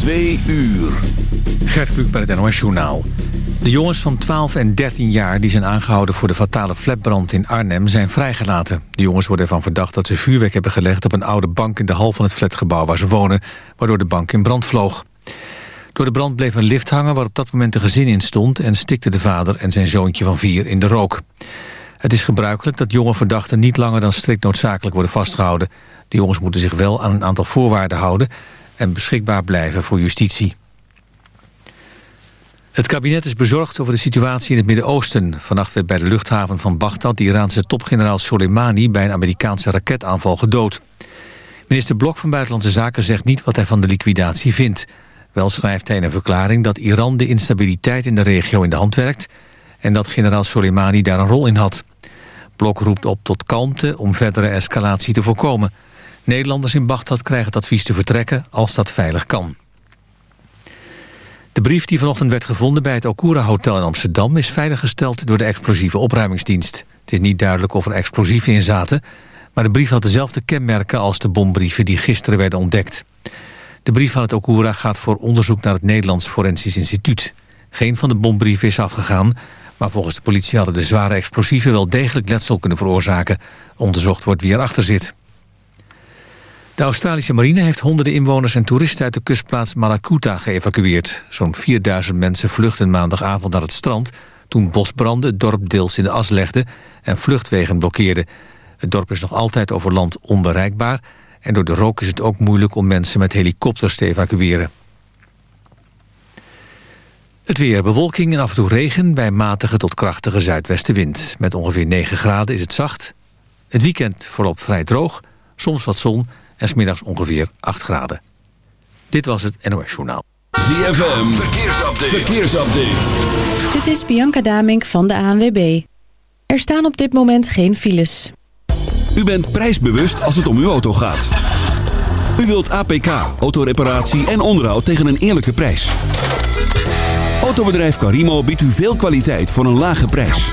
Twee uur. Gert Kluk bij het NOS Journaal. De jongens van 12 en 13 jaar die zijn aangehouden voor de fatale flatbrand in Arnhem zijn vrijgelaten. De jongens worden ervan verdacht dat ze vuurwerk hebben gelegd op een oude bank in de hal van het flatgebouw waar ze wonen, waardoor de bank in brand vloog. Door de brand bleef een lift hangen waar op dat moment een gezin in stond en stikte de vader en zijn zoontje van vier in de rook. Het is gebruikelijk dat jonge verdachten niet langer dan strikt noodzakelijk worden vastgehouden. De jongens moeten zich wel aan een aantal voorwaarden houden en beschikbaar blijven voor justitie. Het kabinet is bezorgd over de situatie in het Midden-Oosten. Vannacht werd bij de luchthaven van Baghdad de Iraanse topgeneraal Soleimani bij een Amerikaanse raketaanval gedood. Minister Blok van Buitenlandse Zaken zegt niet wat hij van de liquidatie vindt. Wel schrijft hij in een verklaring dat Iran de instabiliteit in de regio in de hand werkt... en dat generaal Soleimani daar een rol in had. Blok roept op tot kalmte om verdere escalatie te voorkomen. Nederlanders in Baghdad krijgen het advies te vertrekken als dat veilig kan. De brief die vanochtend werd gevonden bij het Okura Hotel in Amsterdam... is veiliggesteld door de explosieve opruimingsdienst. Het is niet duidelijk of er explosieven in zaten... maar de brief had dezelfde kenmerken als de bombrieven die gisteren werden ontdekt. De brief van het Okura gaat voor onderzoek naar het Nederlands Forensisch Instituut. Geen van de bombrieven is afgegaan... maar volgens de politie hadden de zware explosieven wel degelijk letsel kunnen veroorzaken. Onderzocht wordt wie erachter zit. De Australische marine heeft honderden inwoners en toeristen uit de kustplaats Malakuta geëvacueerd. Zo'n 4000 mensen vluchtten maandagavond naar het strand... toen bosbranden het dorp deels in de as legden en vluchtwegen blokkeerden. Het dorp is nog altijd over land onbereikbaar... en door de rook is het ook moeilijk om mensen met helikopters te evacueren. Het weer, bewolking en af en toe regen bij matige tot krachtige zuidwestenwind. Met ongeveer 9 graden is het zacht. Het weekend voorop vrij droog, soms wat zon en smiddags ongeveer 8 graden. Dit was het NOS Journaal. ZFM, verkeersupdate. verkeersupdate. Dit is Bianca Damink van de ANWB. Er staan op dit moment geen files. U bent prijsbewust als het om uw auto gaat. U wilt APK, autoreparatie en onderhoud tegen een eerlijke prijs. Autobedrijf Carimo biedt u veel kwaliteit voor een lage prijs.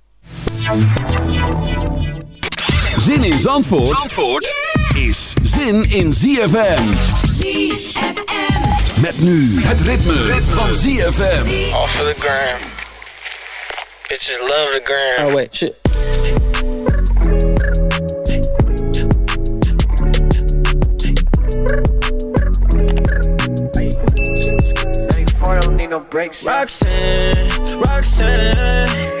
Zin in Zandvoort, Zandvoort is zin in ZFM. ZFM. Met nu het ritme, van ZFM. Off of the gram. Bitches love the gram. Oh wait, shit. Roxanne, Roxanne,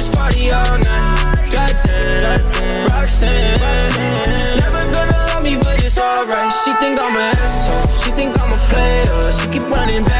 Is party all night. Goddamn, uh, Roxanne. Never gonna love me, but it's alright. She think I'm an asshole. She think I'm a player. She keep running back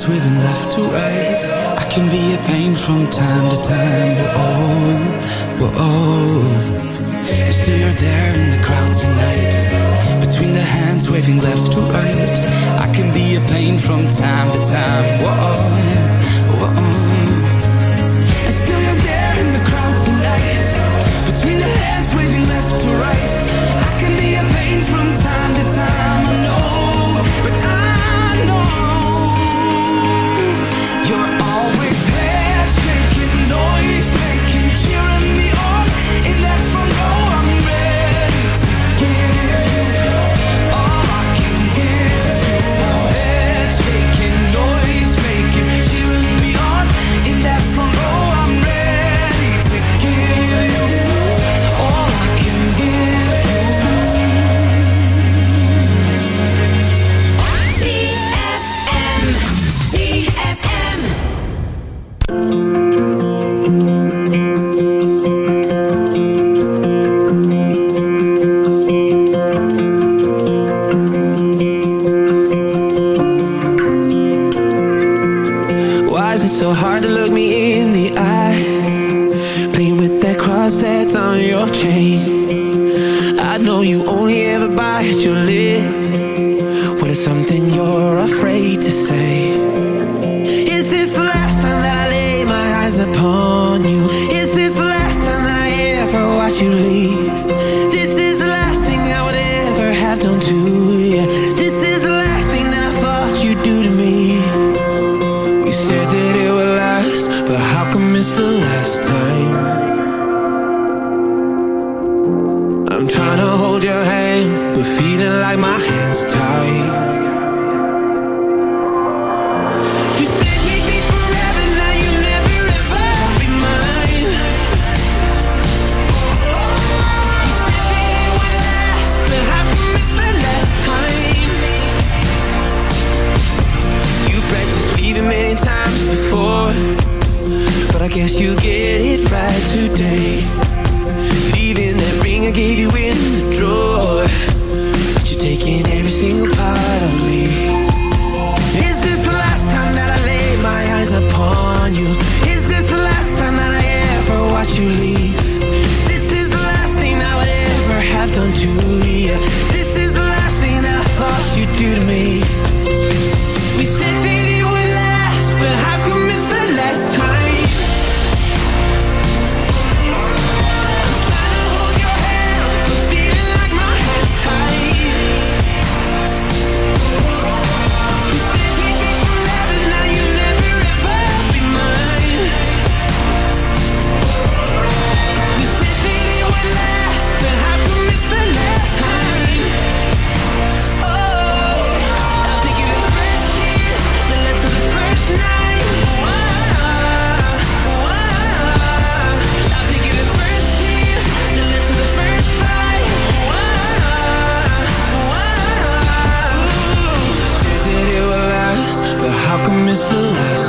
Hands waving left to right. I can be a pain from time to time. Whoa, oh, oh, whoa. Still you're there in the crowd tonight. Between the hands waving left to right. I can be a pain from time to time. Whoa. You leave? This the last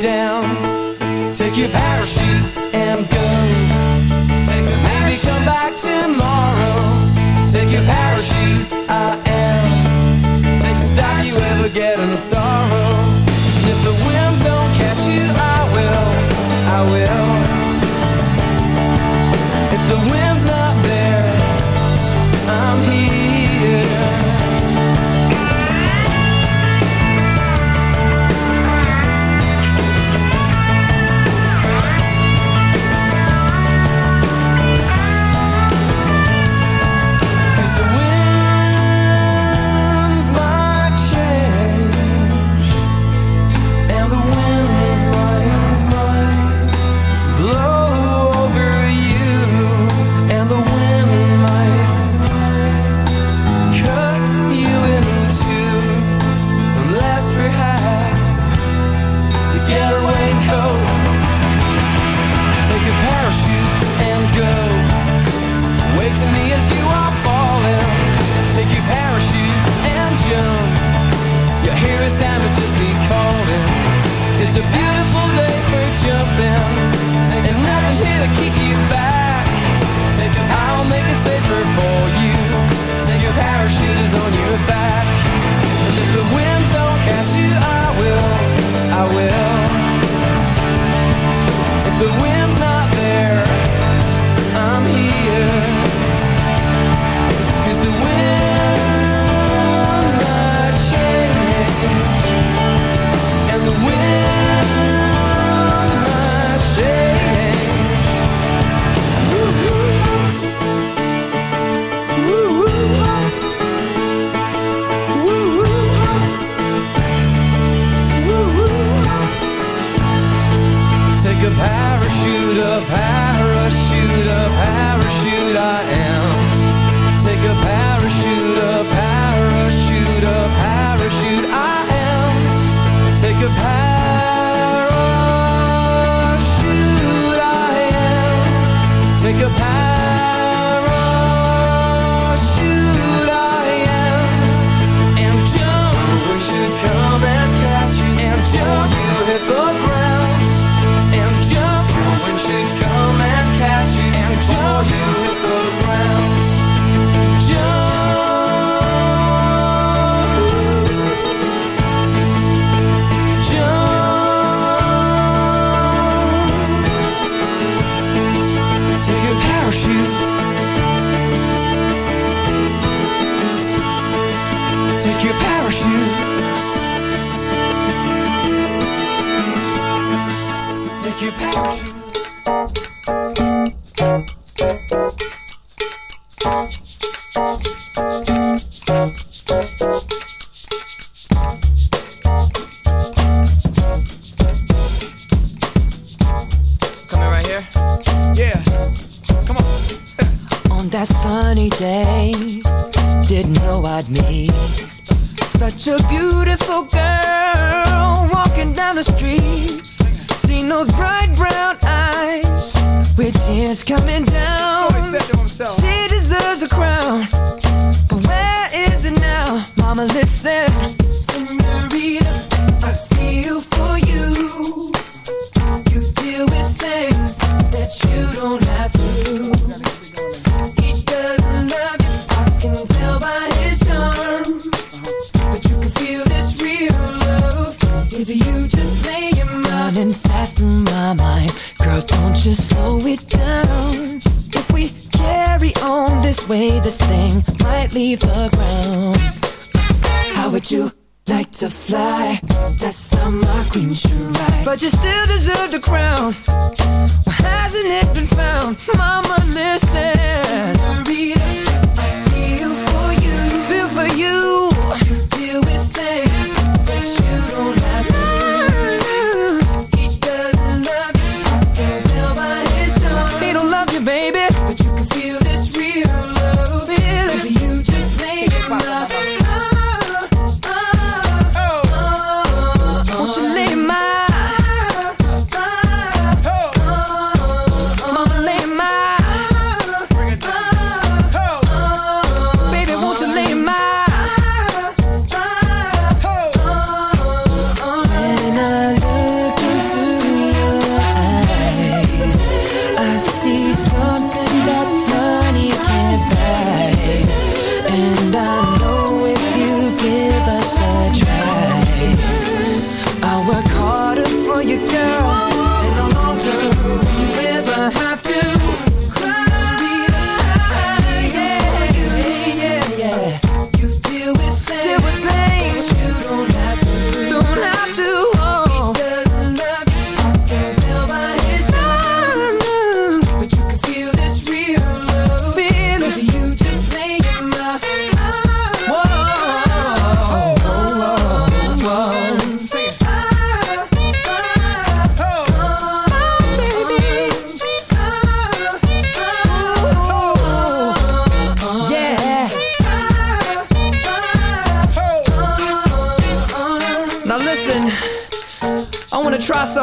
down. Take your parachute and go. Take your Maybe come back tomorrow. Take your parachute, I am. Take the stop you ever get in the sorrow. And if the winds don't catch you, I will. I will.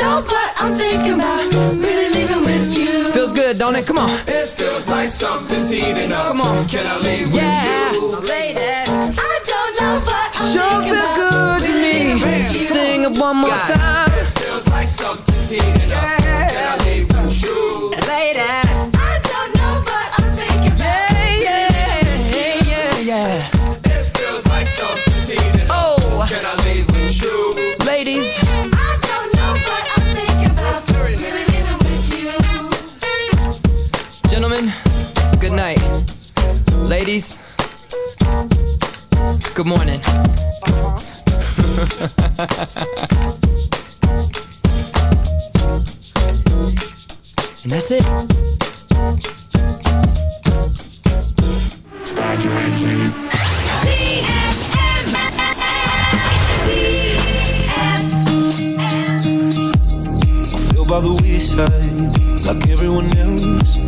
know what I'm thinking about. Really leaving with you. Feels good, don't it? Come on. It feels like something's heating up. Come on. Can I leave Yeah. with you? Ladies. I don't know what I'm Sure thinking feel good to Really me. leaving with you. Sing it one more Guys. time. It feels like something's heating up. Can Ladies, good morning. and that's it. Start your engines. by the wayside like everyone else.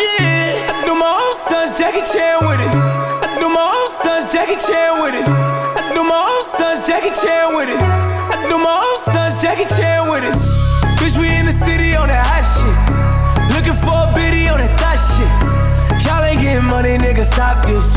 shit. I do my own stunts, Jackie Chan with it. I do my own stunts, Jackie Chan with it. I do my own stunts, Jackie Chan with it. I do my own stunts, Jackie Chan with it. Bitch, we in the city on that hot shit. Looking for a biddy on that thot shit. Y'all ain't getting money, nigga, stop this.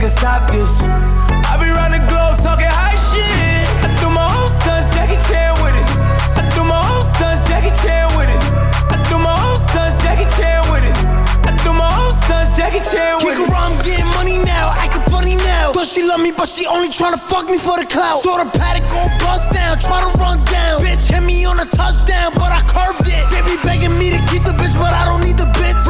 nigga, stop this. I be round the globe talking high shit. I threw my own sons Jackie Chan with it. I threw my own sons Jackie Chan with it. I threw my own sons Jackie Chan with it. I threw my own sons Jackie Chan with it. Kick around, I'm getting money now. I can funny now. Thought she love me, but she only tryna fuck me for the clout. Saw the paddock go bust down, try to run down. Bitch hit me on a touchdown, but I curved it. They be begging me to keep the bitch, but I don't need the bitch.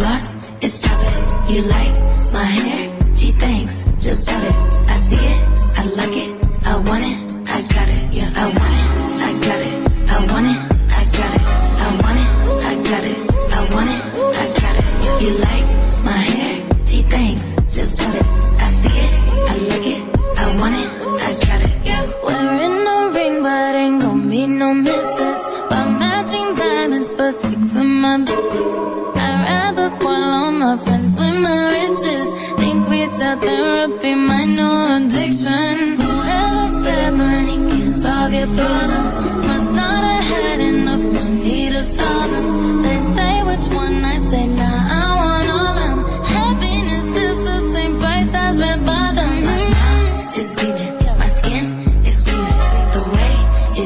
Gloss is chopping. You like my hair?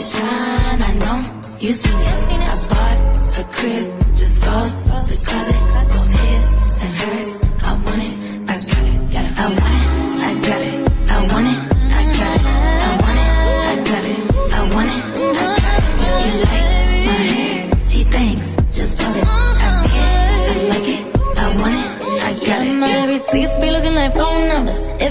Shine, I know you seen it. I bought a crib just for the closet,